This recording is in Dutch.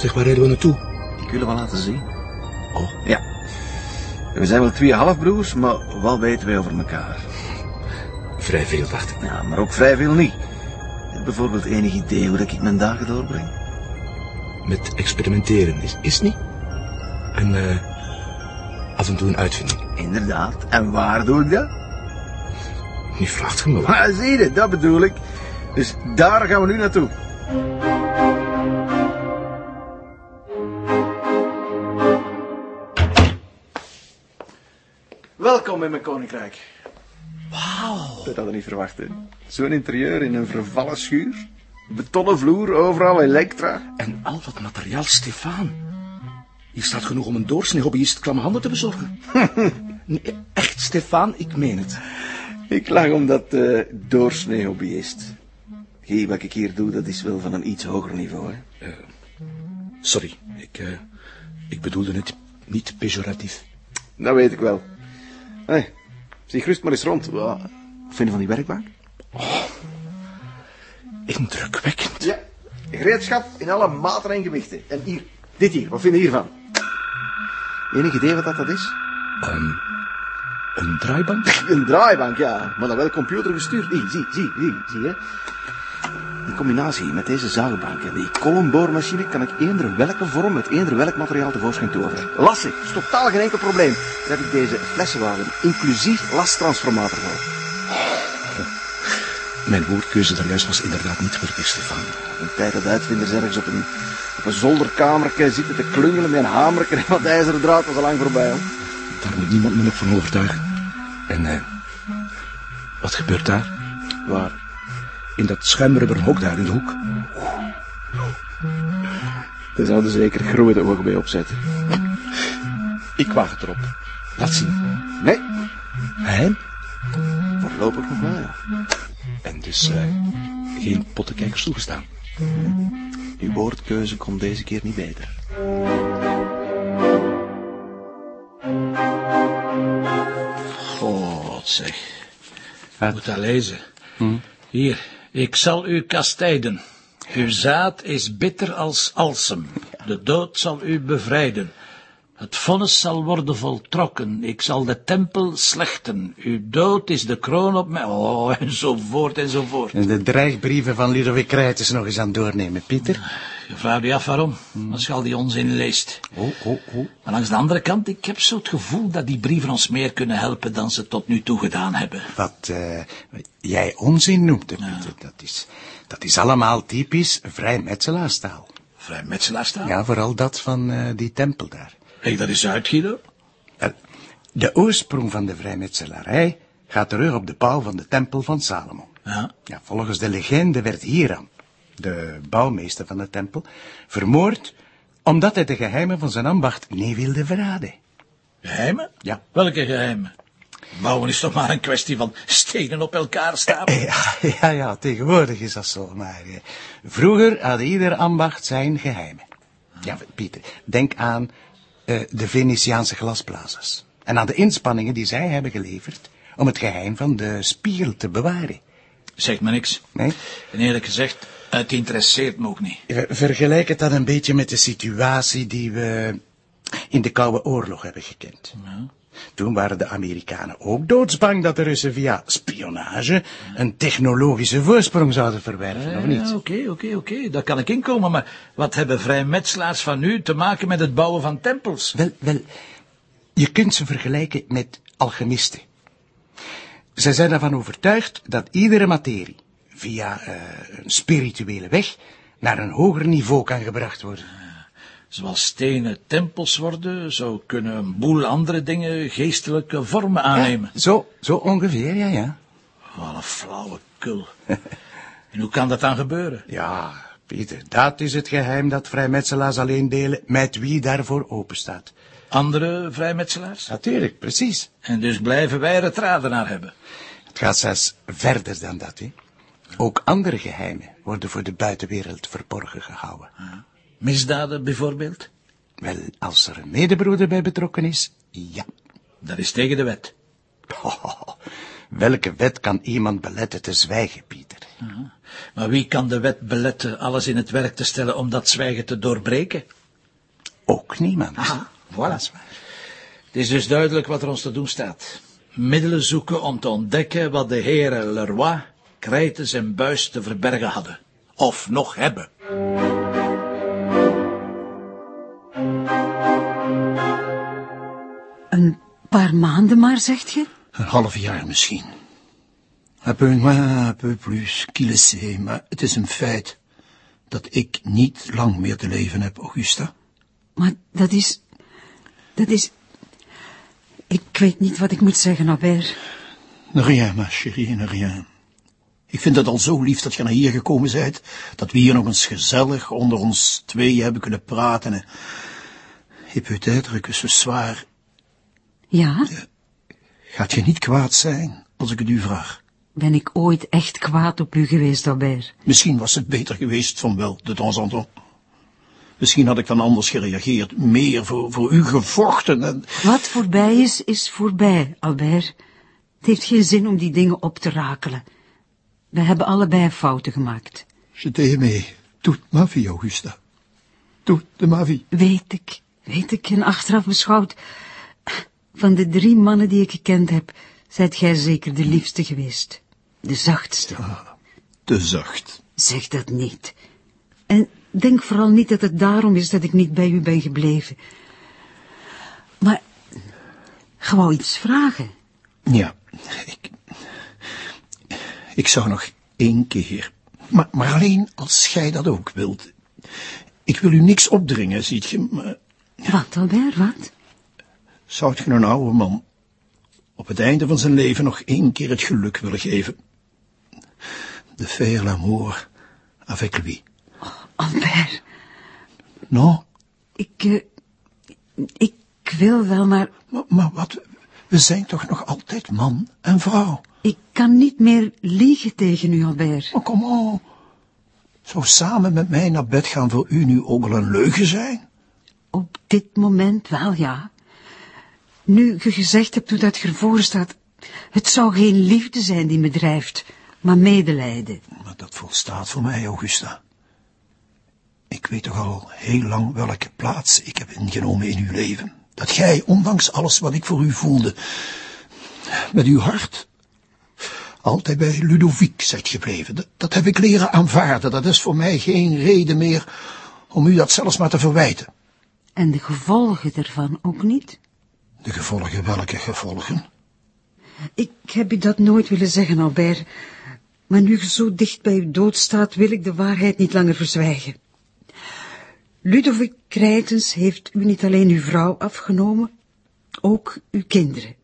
Zeg, waar rijden we naartoe? Ik wil het wel laten zien. Oh, Ja. We zijn wel twee halfbroers, maar wat weten wij over elkaar? vrij veel, dacht ik. Ja, maar ook vrij veel niet. Je hebt bijvoorbeeld enig idee hoe dat ik mijn dagen doorbreng? Met experimenteren, is, is niet? En eh af en toe een uitvinding. Inderdaad. En waar doe ik dat? Nu vraagt je me wat. Maar zie je, dat bedoel ik. Dus daar gaan we nu naartoe. Welkom in mijn koninkrijk. Wauw. Dat hadden niet verwacht, hè. Zo'n interieur in een vervallen schuur. Betonnen vloer, overal elektra. En al dat materiaal, Stefan. Hier staat genoeg om een doorsnee hobbyist klamme handen te bezorgen. nee, echt, Stefan, ik meen het. Ik lach omdat uh, doorsnee hobbyist. Hey, wat ik hier doe, dat is wel van een iets hoger niveau, hè. Sorry, ik, eh, ik bedoelde het niet pejoratief. Dat weet ik wel. Hey, zie gerust maar eens rond. Wat vind je van die werkbank? Indrukwekkend. Ja, gereedschap in alle maten en gewichten. En hier, dit hier, wat vind je hiervan? Enig idee wat dat, dat is? Een draaibank? Een draaibank, ja, maar dan wel computergestuurd. Hier, zie, zie, zie, zie je. In combinatie met deze zaagbank en die kolomboormachine kan ik eender welke vorm met eender welk materiaal tevoorschijn toveren. Lastig, is totaal geen enkel probleem. Daar heb ik deze flessenwagen, inclusief lasttransformator voor. Mijn woordkeuze daar juist was inderdaad niet gelukkig, Stefan. Een tijd dat uitvinders ergens op een, op een zolderkamertje zitten te klungelen met een hamerken en wat ijzeren draad was al lang voorbij. Hoor. Daar moet niemand me nog van overtuigen. En eh, wat gebeurt daar? Waar? In dat schuimrubberen hok daar in de hoek. Daar zouden zeker grote ogen bij opzetten. Ik waag het erop. Laat zien. Nee, Geheim? voorlopig nog wel, ja. En dus eh, geen pottenkijkers toegestaan. Uw woordkeuze komt deze keer niet beter. God zeg. Ik moet dat lezen. Hier, ik zal u kastijden. Uw zaad is bitter als alsem. De dood zal u bevrijden. Het vonnis zal worden voltrokken. Ik zal de tempel slechten. Uw dood is de kroon op mij. Oh, enzovoort, enzovoort. En de dreigbrieven van Ludovic Rijters nog eens aan doornemen, Pieter. Je vraagt je af waarom, als je al die onzin leest. Oh, oh, oh. Maar langs de andere kant, ik heb zo het gevoel dat die brieven ons meer kunnen helpen dan ze tot nu toe gedaan hebben. Wat eh, jij onzin noemt, Pieter, dat, is, dat is allemaal typisch vrijmetselaarstaal. Vrijmetselaarstaal? Ja, vooral dat van eh, die tempel daar. Leg dat eens uit, Guido. De oorsprong van de vrijmetselarij gaat terug op de bouw van de tempel van Salomo. Ja. Ja, volgens de legende werd Hiram, de bouwmeester van de tempel, vermoord omdat hij de geheimen van zijn ambacht niet wilde verraden. Geheimen? Ja. Welke geheimen? Bouwen is toch maar een kwestie van stenen op elkaar stapelen? Ja, ja, ja, tegenwoordig is dat zo, maar eh, vroeger had ieder ambacht zijn geheimen. Ja, Pieter, denk aan eh, de Venetiaanse glasblazers. En aan de inspanningen die zij hebben geleverd om het geheim van de spiegel te bewaren. Zeg me niks. Nee? En eerlijk gezegd, het interesseert me ook niet. Ver- Vergelijk het dan een beetje met de situatie die we in de Koude Oorlog hebben gekend. Toen waren de Amerikanen ook doodsbang dat de Russen via spionage een technologische voorsprong zouden verwerven, of niet? Ja, Oké, oké, oké, daar kan ik inkomen, maar wat hebben vrijmetselaars van nu te maken met het bouwen van tempels? Wel, wel, je kunt ze vergelijken met alchemisten. Zij zijn ervan overtuigd dat iedere materie via eh, een spirituele weg naar een hoger niveau kan gebracht worden. Zoals stenen tempels worden, zo kunnen een boel andere dingen geestelijke vormen aannemen. Zo, zo ongeveer, ja, ja. Wat een flauwe kul. en hoe kan dat dan gebeuren? Ja, Pieter, dat is het geheim dat vrijmetselaars alleen delen met wie daarvoor openstaat. Andere vrijmetselaars? Natuurlijk, precies. En dus blijven wij er het raden naar hebben. Het gaat zelfs verder dan dat, hè. Ook andere geheimen worden voor de buitenwereld verborgen gehouden. Misdaden bijvoorbeeld? Wel, als er een medebroeder bij betrokken is, ja. Dat is tegen de wet. Welke wet kan iemand beletten te zwijgen, Pieter? Maar wie kan de wet beletten alles in het werk te stellen om dat zwijgen te doorbreken? Ook niemand. Aha, voilà. Is waar. Het is dus duidelijk wat er ons te doen staat. Middelen zoeken om te ontdekken wat de heren Leroy, Krijtens en Buis te verbergen hadden. Of nog hebben. Paar maanden maar, zegt je? Een half jaar misschien. Un peu moins, un peu plus, qui le sait, maar het is een feit dat ik niet lang meer te leven heb, Augusta. Maar dat is... Dat is... Ik weet niet wat ik moet zeggen, Albert. Rien, ma chérie, rien. Ik vind het al zo lief dat je naar hier gekomen bent, dat we hier nog eens gezellig onder ons tweeën hebben kunnen praten. En, et peut-être que ce soir Ja? gaat je niet kwaad zijn als ik het u vraag. Ben ik ooit echt kwaad op u geweest, Albert? Misschien was het beter geweest van wel, de temps en temps. Misschien had ik dan anders gereageerd, meer voor, voor u gevochten en... Wat voorbij is, is voorbij, Albert. Het heeft geen zin om die dingen op te rakelen. We hebben allebei fouten gemaakt. Je t'ai aimé toute ma vie, Augusta. Toute ma vie. Weet ik, weet ik, en achteraf beschouwd... Van de drie mannen die ik gekend heb, zijt gij zeker de liefste geweest. De zachtste. Te zacht. Zeg dat niet. En denk vooral niet dat het daarom is dat ik niet bij u ben gebleven. Maar, ge wou iets vragen. Ja, ik... Ik zou nog één keer... Maar, maar alleen als gij dat ook wilt. Ik wil u niks opdringen, ziet je, maar... Wat, Albert, wat? Zou je een oude man op het einde van zijn leven nog één keer het geluk willen geven? De faire l'amour avec lui. Albert, Non? ik, eh, ik wil wel, maar Maar, maar wat? We zijn toch nog altijd man en vrouw? ik kan niet meer liegen tegen u, Albert. Maar kom on. Zou samen met mij naar bed gaan voor u nu ook al een leugen zijn? Op dit moment wel, ja. Nu ge gezegd hebt hoe dat je ervoor staat, het zou geen liefde zijn die me drijft, maar medelijden. Maar dat volstaat voor mij, Augusta. Ik weet toch al heel lang welke plaats ik heb ingenomen in uw leven. Dat gij, ondanks alles wat ik voor u voelde, met uw hart altijd bij Ludovic zijt gebleven. Dat, dat heb ik leren aanvaarden. Dat is voor mij geen reden meer om u dat zelfs maar te verwijten. En de gevolgen ervan ook niet. De gevolgen, welke gevolgen? Ik heb u dat nooit willen zeggen, Albert. Maar nu ge zo dicht bij uw dood staat, wil ik de waarheid niet langer verzwijgen. Ludovic Krijtens heeft u niet alleen uw vrouw afgenomen, ook uw kinderen.